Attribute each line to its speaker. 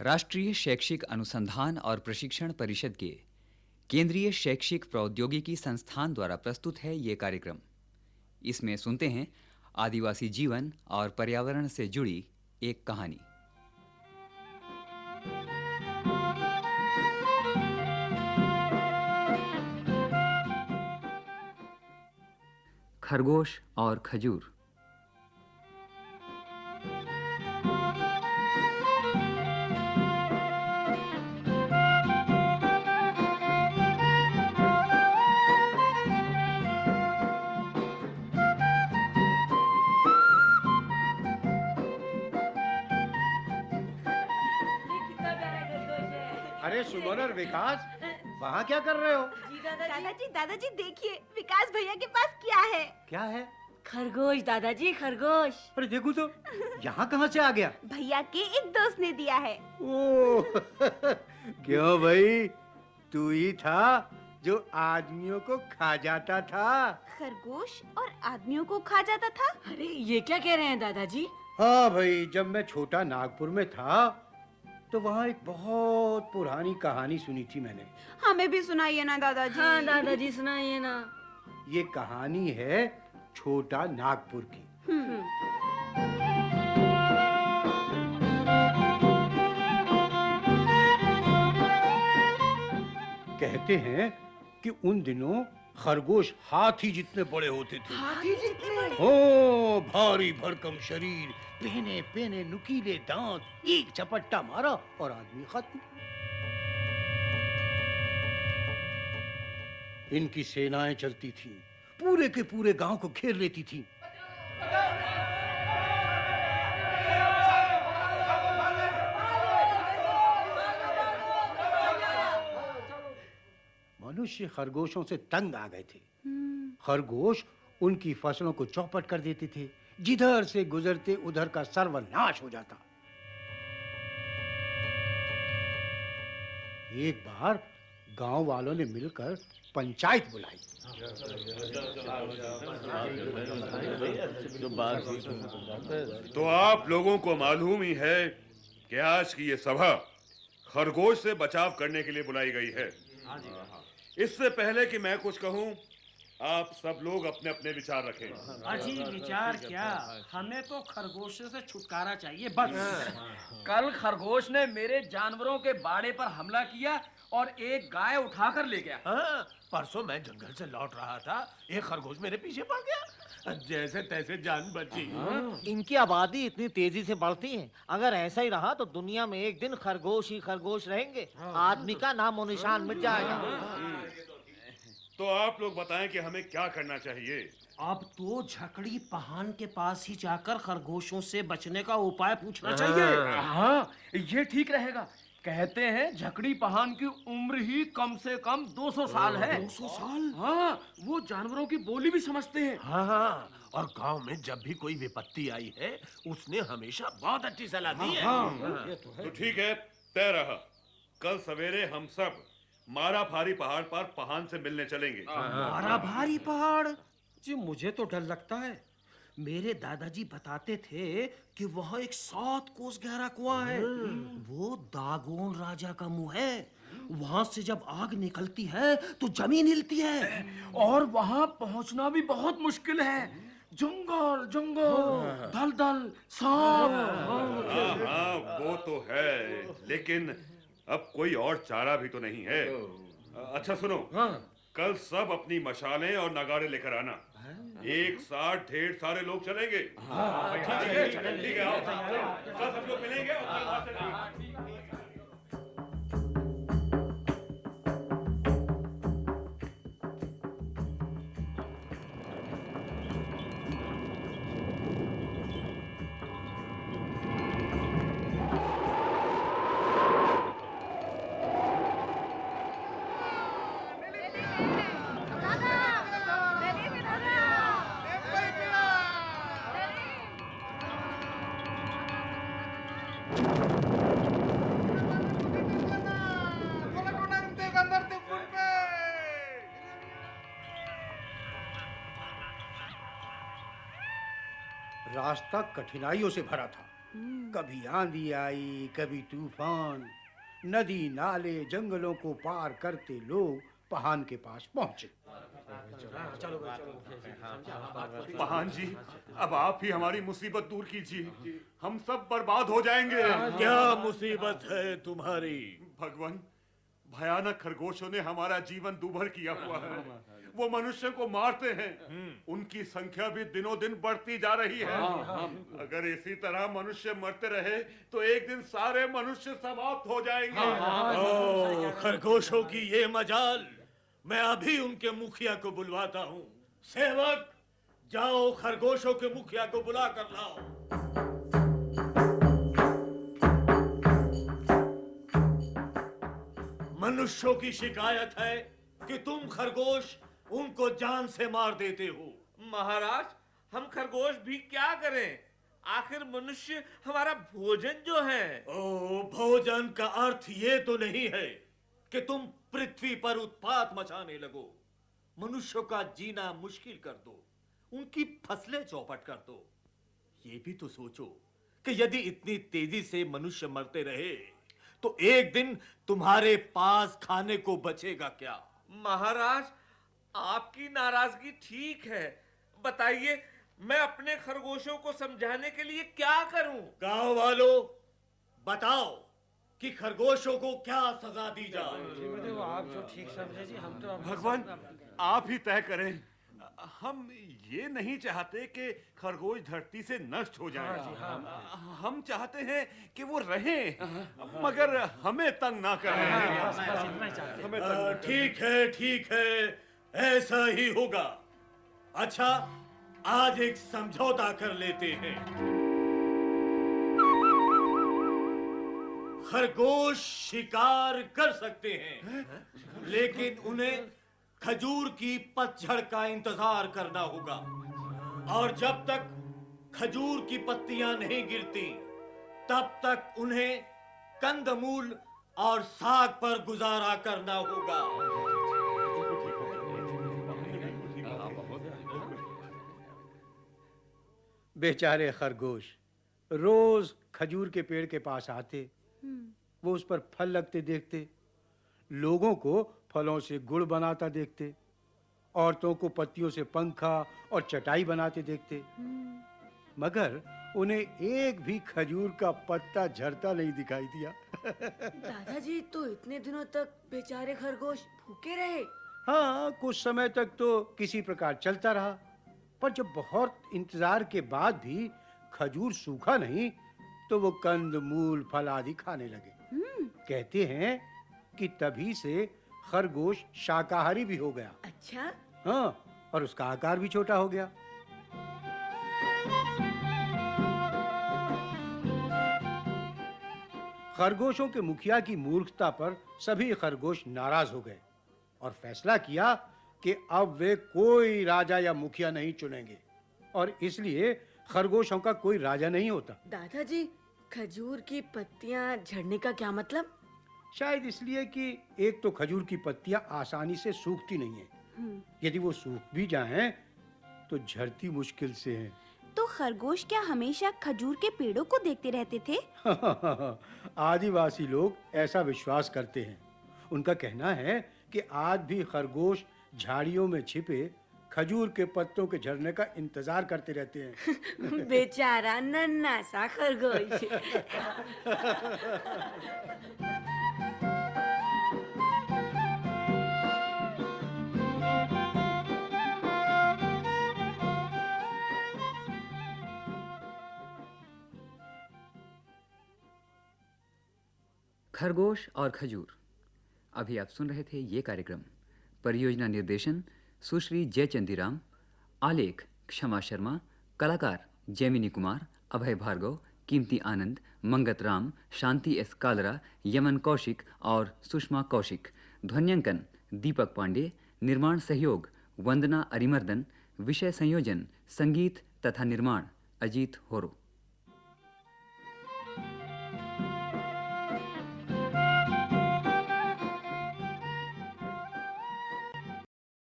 Speaker 1: राष्ट्रीय शैक्षिक अनुसंधान और प्रशिक्षण परिषद के केंद्रीय शैक्षिक प्रौद्योगिकी संस्थान द्वारा प्रस्तुत है ये कार्यक्रम इसमें सुनते हैं आदिवासी जीवन और पर्यावरण से जुड़ी एक कहानी खरगोश और खजूर सुमन और विकास वहाँ क्या कर रहे हो
Speaker 2: दादाजी दादाजी देखिए विकास भैया के पास क्या है
Speaker 1: क्या है खरगोश दादाजी खरगोश अरे देखो तो यहाँ कहाँ से आ गया भैया के एक दोस्त ने दिया है ओ क्यों भाई तू ही था जो आदमियों को खा जाता था
Speaker 3: खरगोश और आदमियों को खा जाता था अरे
Speaker 2: ये क्या कह रहे हैं दादाजी
Speaker 1: हाँ भाई जब मैं छोटा नागपुर में था तो वहाँ एक बहुत पुरानी कहानी सुनी थी मैंने
Speaker 3: हमें भी सुनाइए ना दादाजी हाँ दादाजी सुनाइए ना
Speaker 1: ये कहानी है छोटा नागपुर की हम्म। कहते हैं कि उन दिनों खरगोश हाथी जितने बड़े होते थे
Speaker 2: हाथी जितने
Speaker 1: ओ भारी भरकम शरीर पहने पहने नुकीले दांत एक झपट्टा मारा और आदमी खत्म इनकी सेनाएं चलती थी पूरे के पूरे गांव को घेर लेती थी मनुष्य खरगोशों से तंग आ गए थे हम्म। खरगोश उनकी फसलों को चौपट कर देते थे जिधर से गुजरते उधर का सर्वनाश हो जाता एक बार गांव वालों ने मिलकर पंचायत बुलाई
Speaker 3: तो आप लोगों को मालूम ही है कि आज की ये सभा खरगोश से बचाव करने के लिए बुलाई गई है इससे पहले कि मैं कुछ कहूं आप सब लोग अपने अपने विचार रखें अजी हाँ, हाँ, विचार क्या हाँ,
Speaker 2: हमें तो खरगोशों से छुटकारा चाहिए बस कल खरगोश ने मेरे जानवरों के बाड़े पर हमला किया और एक गाय उठाकर ले गया हाँ, परसों मैं जंगल से लौट रहा था एक खरगोश मेरे पीछे पड़ गया जैसे तैसे जान बची इनकी आबादी इतनी तेजी से बढ़ती है अगर ऐसा ही रहा तो दुनिया में एक दिन खरगोश ही खरगोश रहेंगे आदमी का नामो निशान मिट जाएगा
Speaker 3: तो आप लोग बताएं कि हमें क्या करना चाहिए
Speaker 2: अब तो झकड़ी पहान के पास ही जाकर खरगोशों से बचने का उपाय पूछना हाँ। चाहिए हाँ ये ठीक रहेगा कहते हैं झकड़ी पहान की उम्र ही कम से कम 200 साल है 200 साल हाँ वो जानवरों की बोली भी समझते हैं हाँ हाँ और गांव में जब
Speaker 3: भी कोई विपत्ति आई है उसने हमेशा बहुत अच्छी सलाह दी हाँ, है हाँ, हाँ, हाँ, तो ठीक है तय रहा कल सवेरे हम सब मारा भारी पहाड़ पर पहान से मिलने चलेंगे हाँ, हाँ। मारा भारी
Speaker 1: पहाड़ जी मुझे तो डर लगता है मेरे
Speaker 2: दादाजी बताते थे कि वहाँ एक सात कोस गहरा कुआं है हम्म। वो दागोन राजा का मुंह है वहां से जब आग निकलती है तो जमीन हिलती है और वहां पहुंचना भी बहुत मुश्किल है जंगल जंगल हाँ। दल दल सांप हाँ,
Speaker 3: वो तो है लेकिन अब कोई और चारा भी तो नहीं है अच्छा सुनो हाँ। कल सब अपनी मशाले और नगाड़े लेकर आना हाँ। एक साथ ढेर सारे लोग चलेंगे हाँ। ठीक है ठीक है सब लोग मिलेंगे
Speaker 1: रास्ता कठिनाइयों से भरा था हम्म। कभी आंधी आई कभी तूफान नदी नाले जंगलों को पार करते लोग पहान के पास पहुंचे
Speaker 3: पहान जी अब आप ही हमारी मुसीबत दूर कीजिए हम सब बर्बाद हो जाएंगे क्या मुसीबत है तुम्हारी भगवान भयानक खरगोशों ने हमारा जीवन दुभर किया हुआ है वो मनुष्य को मारते हैं उनकी संख्या भी दिनों दिन बढ़ती जा रही है हाँ, हाँ, हाँ। अगर इसी तरह मनुष्य मरते रहे तो एक दिन सारे मनुष्य समाप्त हो जाएंगे खरगोशों की ये मजाल मैं अभी
Speaker 2: उनके मुखिया को बुलवाता हूँ सेवक जाओ खरगोशों के मुखिया को बुला कर लाओ मनुष्यों की शिकायत है कि तुम खरगोश उनको जान से मार देते हो महाराज हम खरगोश भी क्या करें आखिर मनुष्य हमारा भोजन जो है ओ भोजन का अर्थ ये तो नहीं है कि तुम पृथ्वी पर उत्पात मचाने लगो मनुष्यों का जीना मुश्किल कर दो उनकी फसलें चौपट कर दो ये भी तो सोचो कि यदि इतनी तेजी से मनुष्य मरते रहे तो एक दिन तुम्हारे पास खाने को बचेगा क्या महाराज आपकी नाराजगी ठीक है बताइए मैं अपने खरगोशों को समझाने के लिए क्या करूं गांव वालों बताओ कि खरगोशों को क्या सजा दी जाए मतलब आप जो ठीक समझे जी हम तो भगवान
Speaker 3: आप ही तय करें हम ये नहीं चाहते कि खरगोश धरती से नष्ट हो जाए हाँ, हाँ, हम चाहते हैं कि वो रहें हाँ। मगर हमें तंग ना करें ठीक है ठीक है
Speaker 2: ऐसा ही होगा अच्छा आज एक समझौता कर लेते हैं खरगोश शिकार कर सकते हैं लेकिन उन्हें खजूर की पतझड़ का इंतजार करना होगा और जब तक खजूर की पत्तियां नहीं गिरती तब तक उन्हें कंदमूल और साग पर गुजारा करना होगा
Speaker 1: बेचारे खरगोश रोज खजूर के पेड़ के पास आते हम्म। वो उस पर फल लगते देखते लोगों को फलों से गुड़ बनाता देखते औरतों को पत्तियों से पंखा और चटाई बनाते देखते मगर उन्हें एक भी खजूर का पत्ता झरता नहीं दिखाई दिया
Speaker 2: दादाजी तो इतने दिनों तक बेचारे खरगोश भूखे रहे
Speaker 1: हाँ कुछ समय तक तो किसी प्रकार चलता रहा पर जब बहुत इंतजार के बाद भी खजूर सूखा नहीं तो वो कंद मूल फल आदि खाने लगे हम्म। कहते हैं कि तभी से खरगोश शाकाहारी भी हो गया अच्छा हाँ और उसका आकार भी छोटा हो गया खरगोशों के मुखिया की मूर्खता पर सभी खरगोश नाराज हो गए और फैसला किया कि अब वे कोई राजा या मुखिया नहीं चुनेंगे और इसलिए खरगोशों का कोई राजा नहीं होता
Speaker 2: दादाजी खजूर की पत्तियां झड़ने का क्या
Speaker 1: मतलब शायद इसलिए कि एक तो खजूर की पत्तियां आसानी से सूखती नहीं है हम्म। यदि वो सूख भी जाएं तो झड़ती मुश्किल से हैं तो खरगोश क्या हमेशा खजूर के पेड़ों को देखते रहते थे आदिवासी लोग ऐसा विश्वास करते हैं उनका कहना है कि आज भी खरगोश झाड़ियों में छिपे खजूर के पत्तों के झरने का इंतजार करते रहते हैं
Speaker 2: बेचारा नन्ना सा खरगोश
Speaker 1: खरगोश और खजूर अभी आप सुन रहे थे ये कार्यक्रम परियोजना निर्देशन सुश्री जयचंदीराम आलेख क्षमा शर्मा कलाकार जैमिनी कुमार अभय भार्गव कीमती आनंद मंगत राम शांति एस कालरा यमन कौशिक और सुषमा कौशिक ध्वन्यांकन दीपक पांडे निर्माण सहयोग वंदना अरिमर्दन विषय संयोजन संगीत तथा निर्माण अजीत होरो